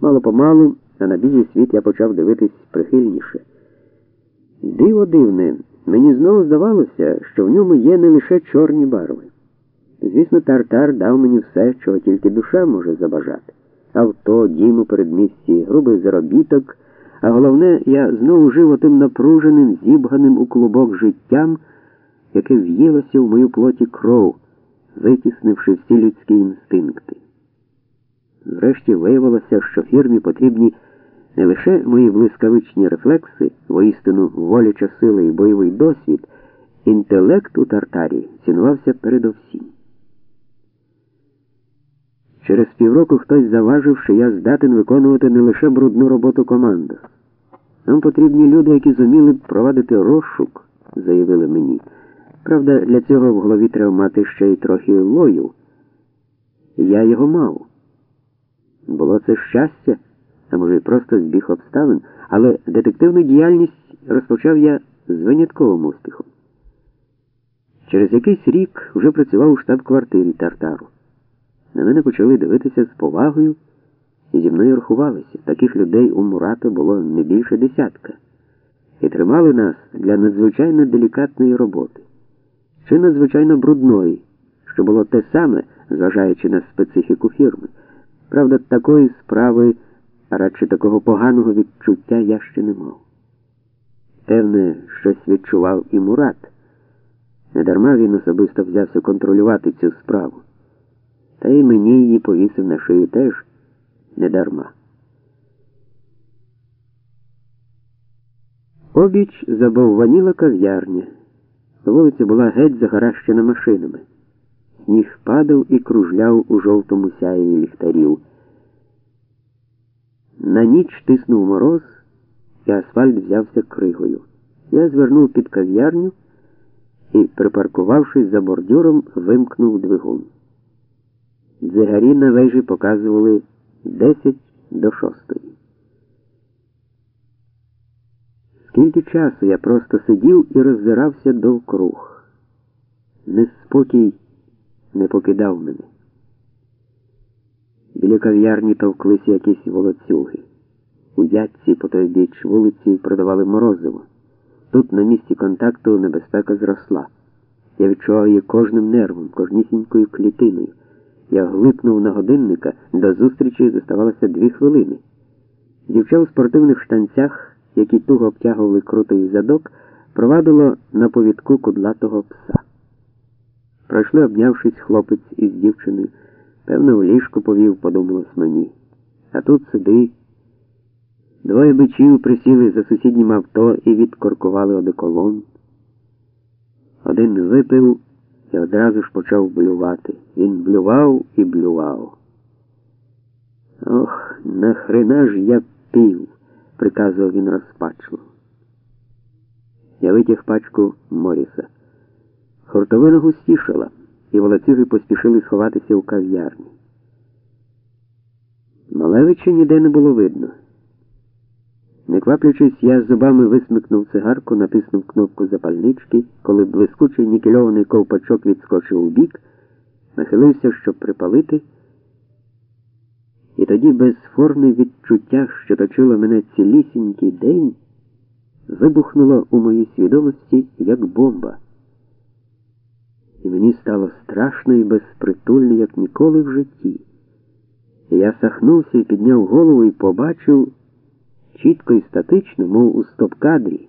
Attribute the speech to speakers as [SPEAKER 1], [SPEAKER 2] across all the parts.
[SPEAKER 1] Мало помалу, на білий світ я почав дивитись прихильніше. Диво дивне, мені знову здавалося, що в ньому є не лише чорні барви. Звісно, тартар дав мені все, чого тільки душа може забажати. Авто, дім у передмісті, грубий заробіток, а головне, я знову жив отим напруженим, зібганим у клубок життям, яке в'їлося в мою плоті кров, витіснивши всі людські інстинкти. Зрешті виявилося, що фірмі потрібні не лише мої блискавичні рефлекси, воістину воляча сила і бойовий досвід, інтелект у тартарі цінувався передовсім. Через півроку хтось заважив, що я здатен виконувати не лише брудну роботу команди. Нам потрібні люди, які зуміли б провадити розшук, заявили мені. Правда, для цього в голові треба мати ще й трохи лою. Я його мав. Було це щастя, а може просто збіг обставин, але детективну діяльність розпочав я з винятковим успіхом. Через якийсь рік вже працював у штаб-квартирі Тартару. На мене почали дивитися з повагою і зі мною рахувалися. Таких людей у Мурато було не більше десятка. І тримали нас для надзвичайно делікатної роботи, чи надзвичайно брудної, що було те саме, зважаючи на специфіку фірми. Правда, такої справи, а радше такого поганого відчуття я ще не мав. Певне, щось відчував і Мурат. Недарма він особисто взявся контролювати цю справу. Та й мені її повісив на шию теж недарма. Обіч забовваніла кав'ярня. Вулиця була геть загаращена машинами. Сніг падав і кружляв у жовтому сяєві ліхтарів. На ніч тиснув мороз, і асфальт взявся кригою. Я звернув під кав'ярню і, припаркувавшись за бордюром, вимкнув двигун. Дзигарі на вежі показували 10 до 6. Скільки часу я просто сидів і роззирався довкруг. Неспокій не покидав мене. Біля кав'ярні товклися якісь волоцюги. У ятці по той біч вулиці продавали морозиво. Тут, на місці контакту, небезпека зросла. Я відчував її кожним нервом, кожнісінькою клітиною. Я глипнув на годинника, до зустрічі зоставалося дві хвилини. Дівча у спортивних штанцях, які туго обтягували крутий задок, провадило на повідку кудлатого пса. Пройшли, обнявшись, хлопець із дівчиною. Певно, в ліжку повів, подумалось мені. А тут сиди. Двоє бичів присіли за сусіднім авто і відкоркували одеколон. Один випив і одразу ж почав блювати. Він блював і блював. Ох, нахрена ж я пів, приказував він розпачливо. Я витяг пачку Моріса. Хортовина густішала, і волоцюги поспішили сховатися у кав'ярні. Малевича ніде не було видно. Не кваплячись, я зубами висмикнув цигарку, натиснув кнопку запальнички, коли блискучий нікельований ковпачок відскочив у бік, нахилився, щоб припалити, і тоді безформне відчуття, що точило мене цілісінький день, вибухнуло у моїй свідомості як бомба. І мені стало страшно і безпритульно, як ніколи в житті. Я сахнувся і підняв голову і побачив чітко і статично, мов у стоп-кадрі.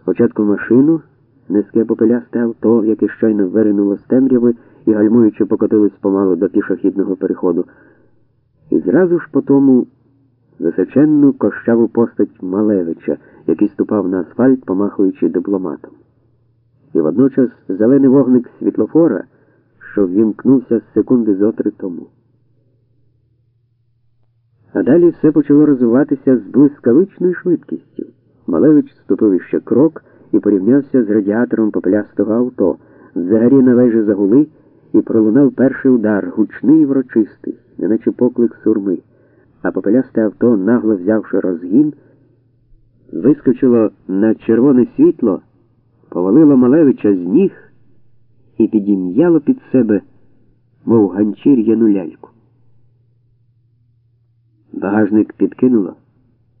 [SPEAKER 1] Спочатку машину, низьке попелясте авто, яке щойно виринуло з темряви і гальмуючи покотилось помалу до пішохідного переходу. І зразу ж по тому височенну кощаву постать Малевича, який ступав на асфальт, помахуючи дипломатом. І водночас зелений вогник світлофора, що ввімкнувся з секунди зотри тому. А далі все почало розвиватися з блискавичною швидкістю. Малевич ступив іще крок і порівнявся з радіатором попелястого авто. Взагалі на вежі загули і пролунав перший удар, гучний і врочистий, неначе поклик сурми. А попелясте авто, нагло взявши розгін, вискочило на червоне світло, повалило Малевича з ніг і підім'яло під себе, мов ганчір'яну ляльку. Багажник підкинуло.